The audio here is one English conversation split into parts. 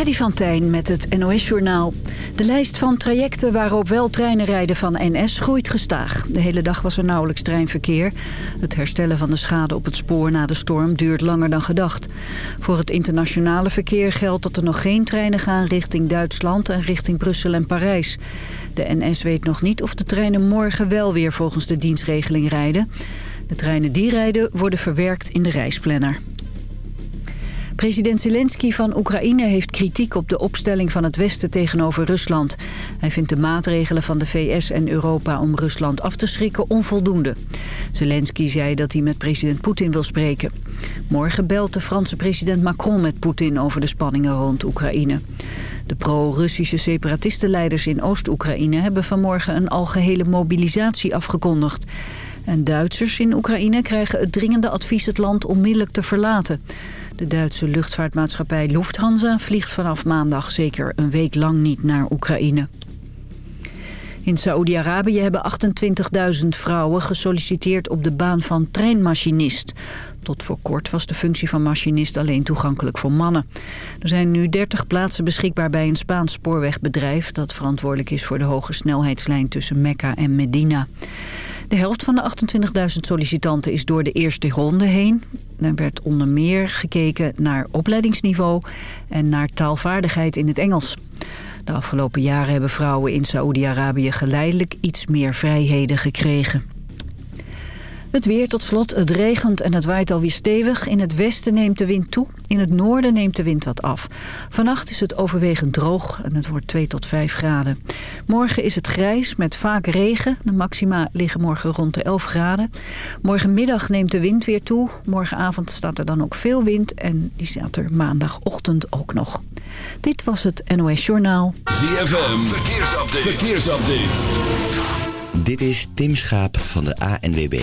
Freddy van met het NOS-journaal. De lijst van trajecten waarop wel treinen rijden van NS groeit gestaag. De hele dag was er nauwelijks treinverkeer. Het herstellen van de schade op het spoor na de storm duurt langer dan gedacht. Voor het internationale verkeer geldt dat er nog geen treinen gaan richting Duitsland... en richting Brussel en Parijs. De NS weet nog niet of de treinen morgen wel weer volgens de dienstregeling rijden. De treinen die rijden worden verwerkt in de reisplanner. President Zelensky van Oekraïne heeft kritiek op de opstelling van het Westen tegenover Rusland. Hij vindt de maatregelen van de VS en Europa om Rusland af te schrikken onvoldoende. Zelensky zei dat hij met president Poetin wil spreken. Morgen belt de Franse president Macron met Poetin over de spanningen rond Oekraïne. De pro-Russische separatistenleiders in Oost-Oekraïne hebben vanmorgen een algehele mobilisatie afgekondigd. En Duitsers in Oekraïne krijgen het dringende advies het land onmiddellijk te verlaten. De Duitse luchtvaartmaatschappij Lufthansa vliegt vanaf maandag zeker een week lang niet naar Oekraïne. In Saoedi-Arabië hebben 28.000 vrouwen gesolliciteerd op de baan van treinmachinist. Tot voor kort was de functie van machinist alleen toegankelijk voor mannen. Er zijn nu 30 plaatsen beschikbaar bij een Spaans spoorwegbedrijf... dat verantwoordelijk is voor de hoge snelheidslijn tussen Mekka en Medina. De helft van de 28.000 sollicitanten is door de eerste ronde heen. Er werd onder meer gekeken naar opleidingsniveau en naar taalvaardigheid in het Engels. De afgelopen jaren hebben vrouwen in Saoedi-Arabië geleidelijk iets meer vrijheden gekregen. Het weer tot slot. Het regent en het waait alweer stevig. In het westen neemt de wind toe. In het noorden neemt de wind wat af. Vannacht is het overwegend droog en het wordt 2 tot 5 graden. Morgen is het grijs met vaak regen. De maxima liggen morgen rond de 11 graden. Morgenmiddag neemt de wind weer toe. Morgenavond staat er dan ook veel wind en die staat er maandagochtend ook nog. Dit was het NOS Journaal. ZFM, verkeersupdate. verkeersupdate. Dit is Tim Schaap van de ANWB.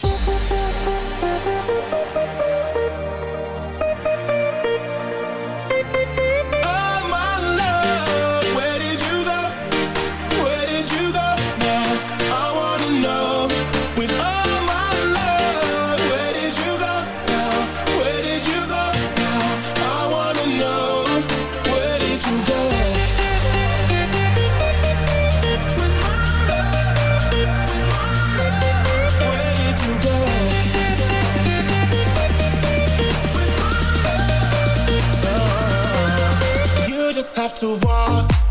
To walk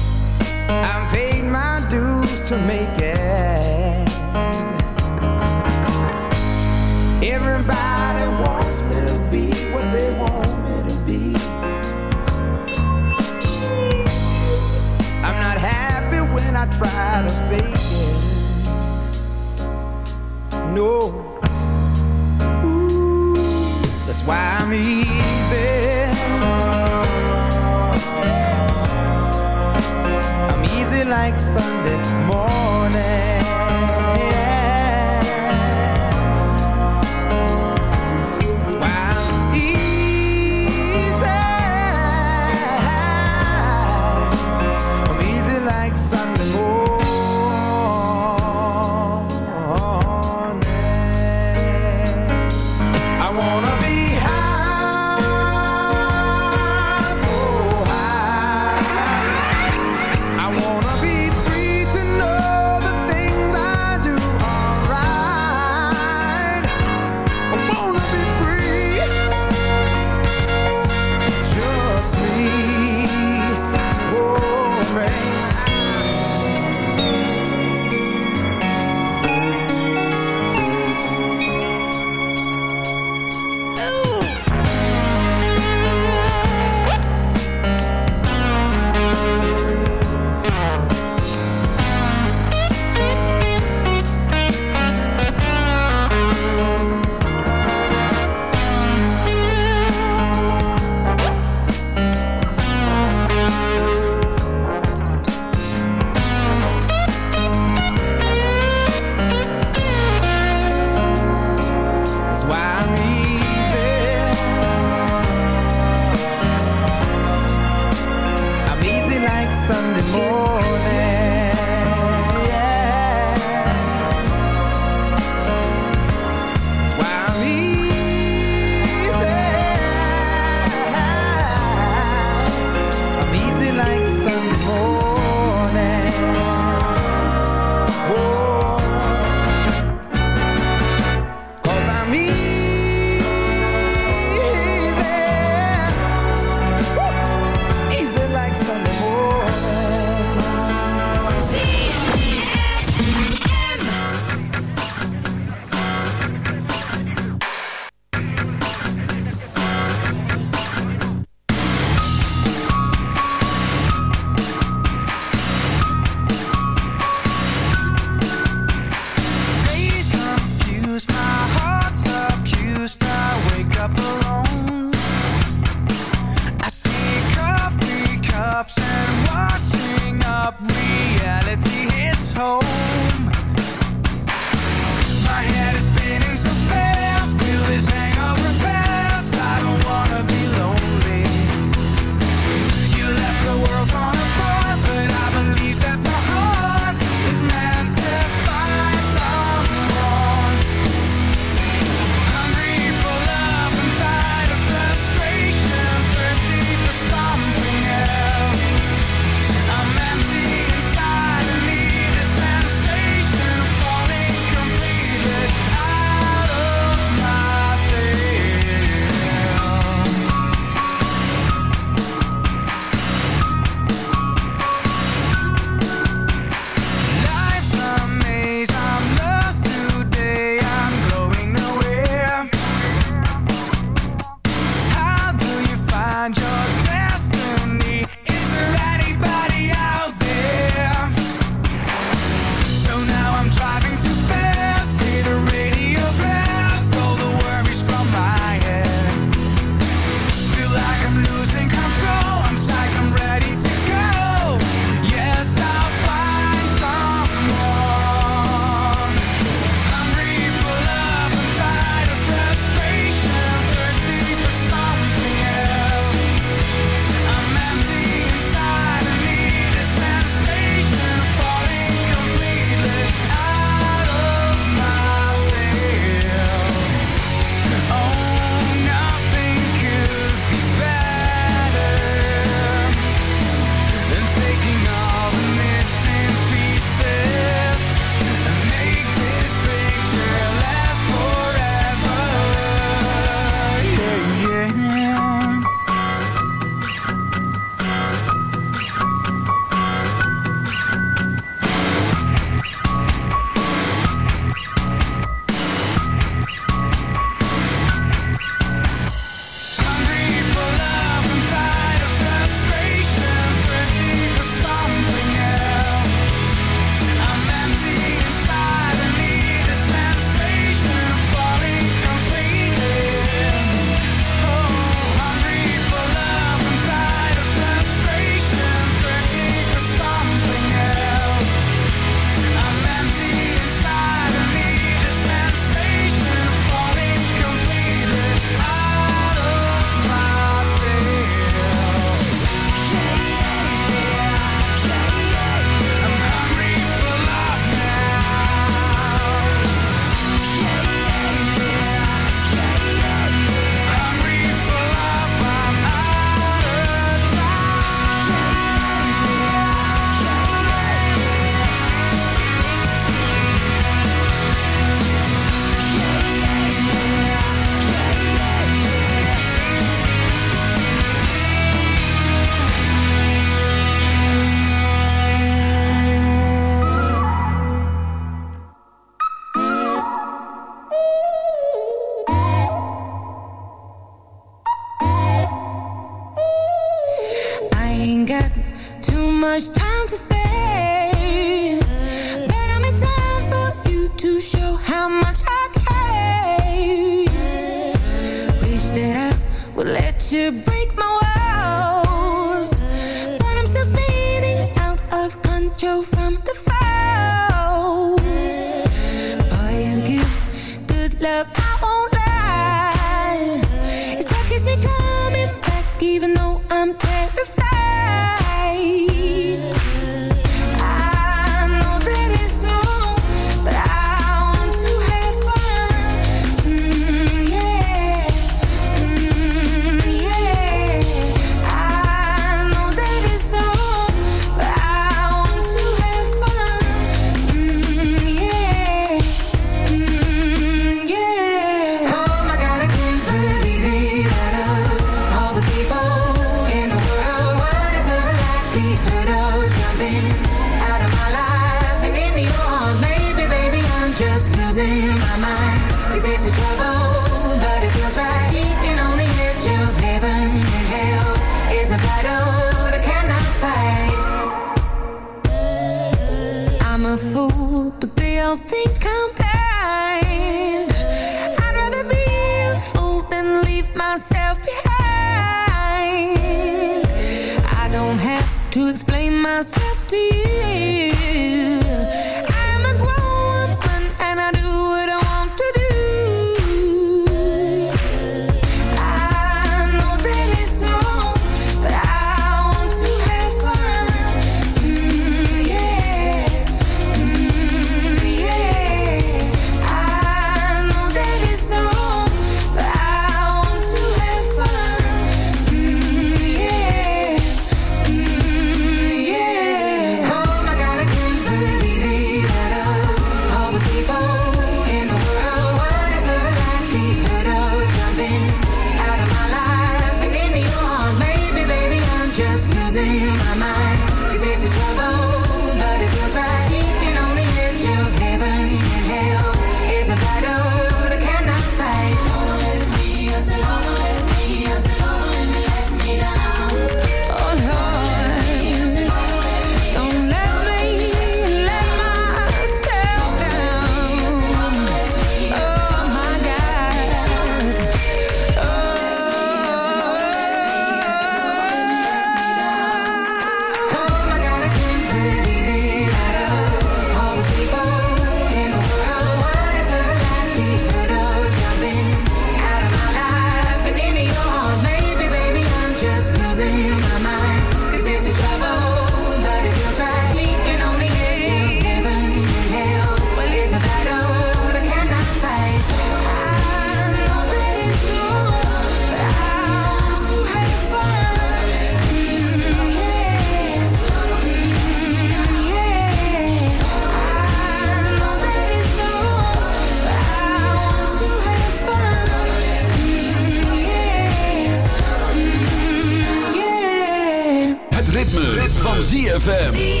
ritme, van ZFM.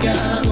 I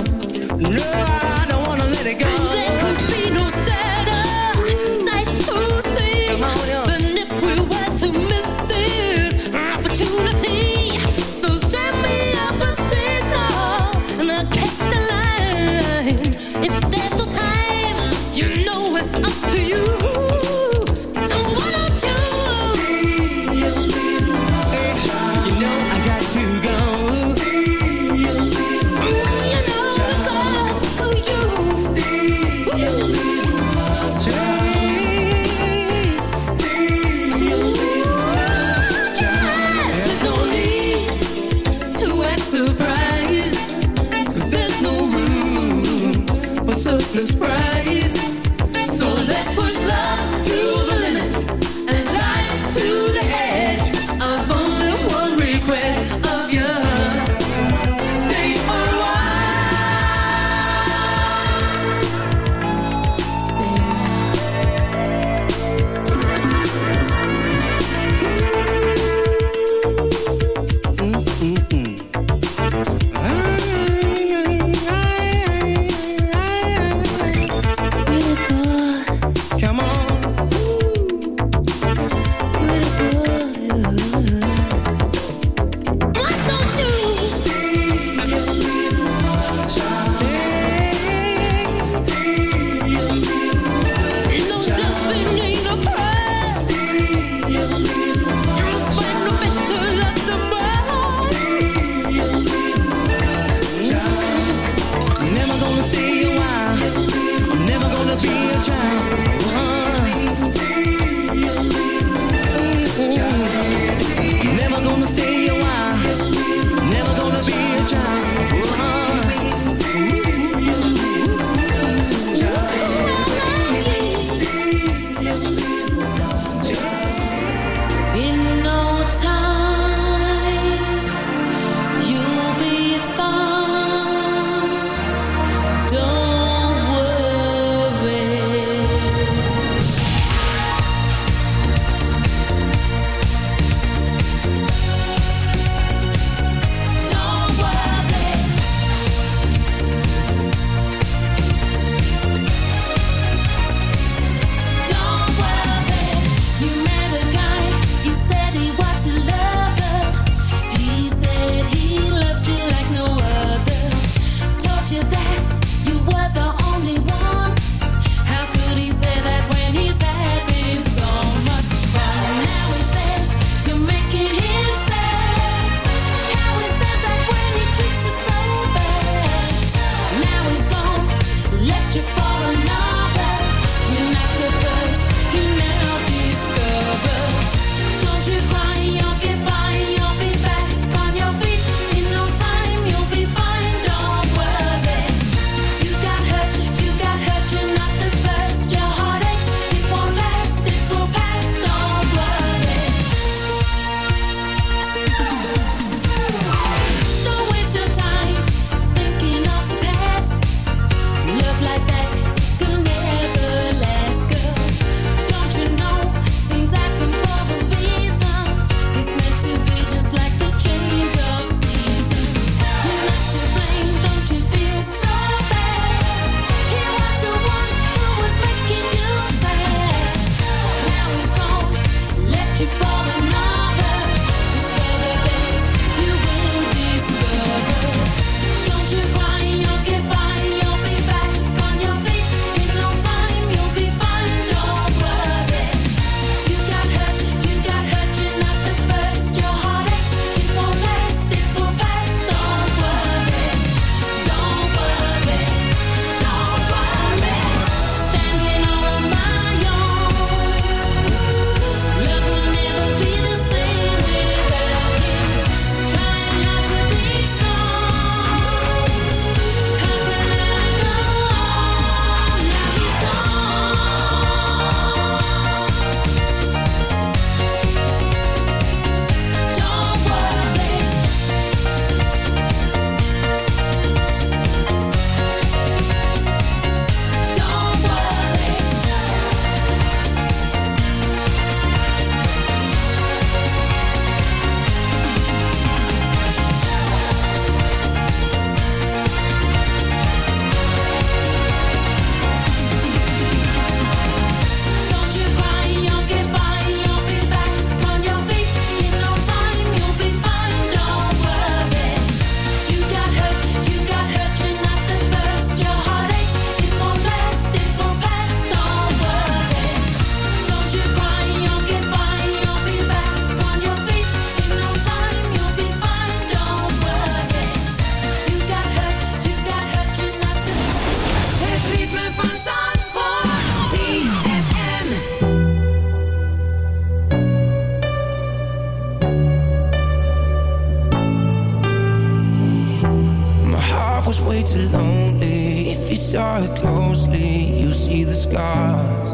way too lonely. If you saw it closely, you see the scars.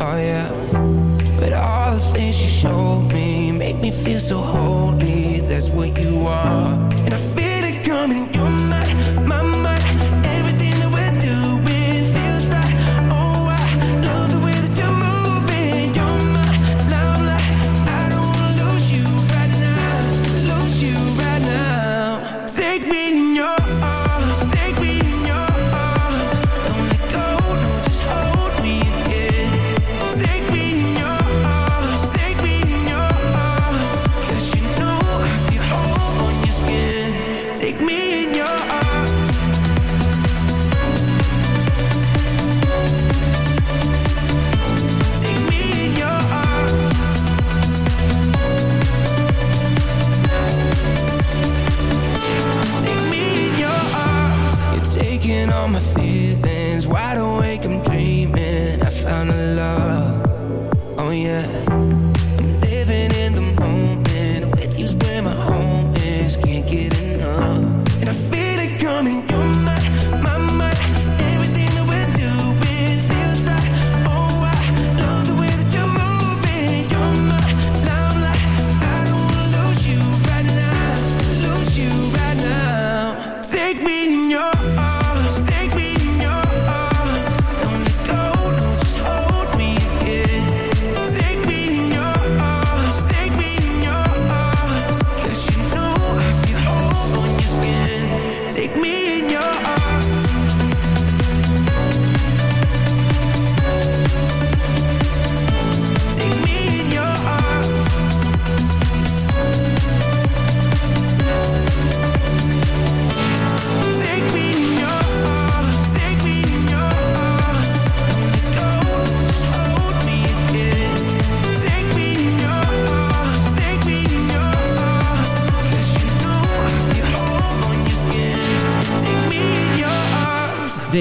Oh yeah. But all the things you showed me make me feel so holy. That's what you are.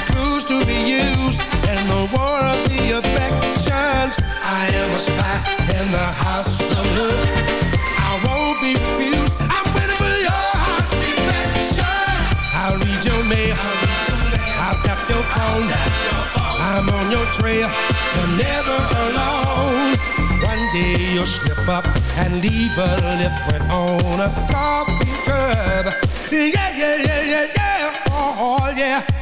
to be used in the war of the affections. I am a spy in the house of love. I won't be. I'm waiting for your heart's defection. I'll read your mail. I'll tap your phone. I'm on your trail. You're never alone. One day you'll slip up and leave a lip print on a coffee cup. Yeah, yeah, yeah, yeah, yeah. Oh, yeah.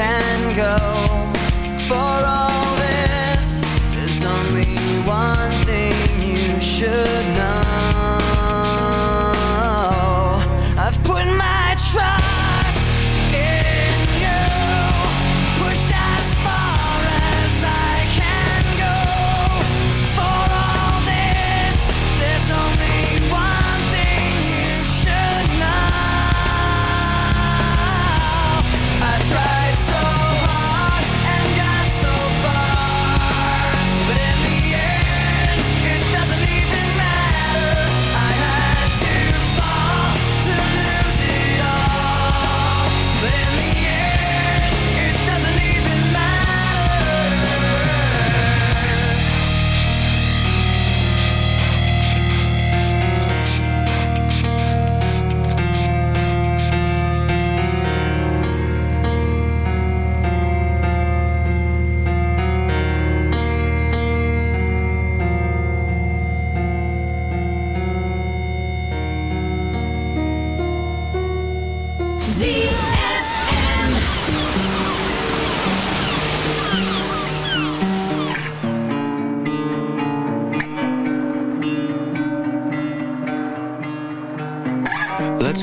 can go for all this. There's only one thing you should.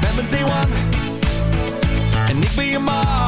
Bent mijn day one. En ik ben je man.